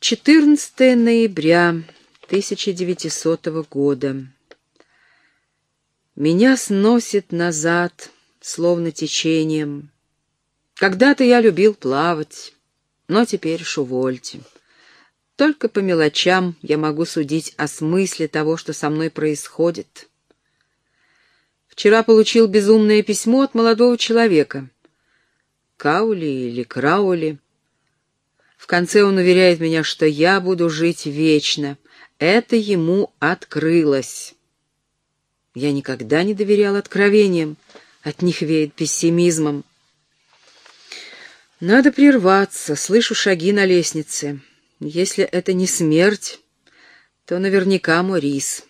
14 ноября 1900 года. Меня сносит назад, словно течением. Когда-то я любил плавать, но теперь шувольте. Только по мелочам я могу судить о смысле того, что со мной происходит. Вчера получил безумное письмо от молодого человека. Каули или Краули — конце он уверяет меня, что я буду жить вечно. Это ему открылось. Я никогда не доверял откровениям. От них веет пессимизмом. Надо прерваться, слышу шаги на лестнице. Если это не смерть, то наверняка Морис.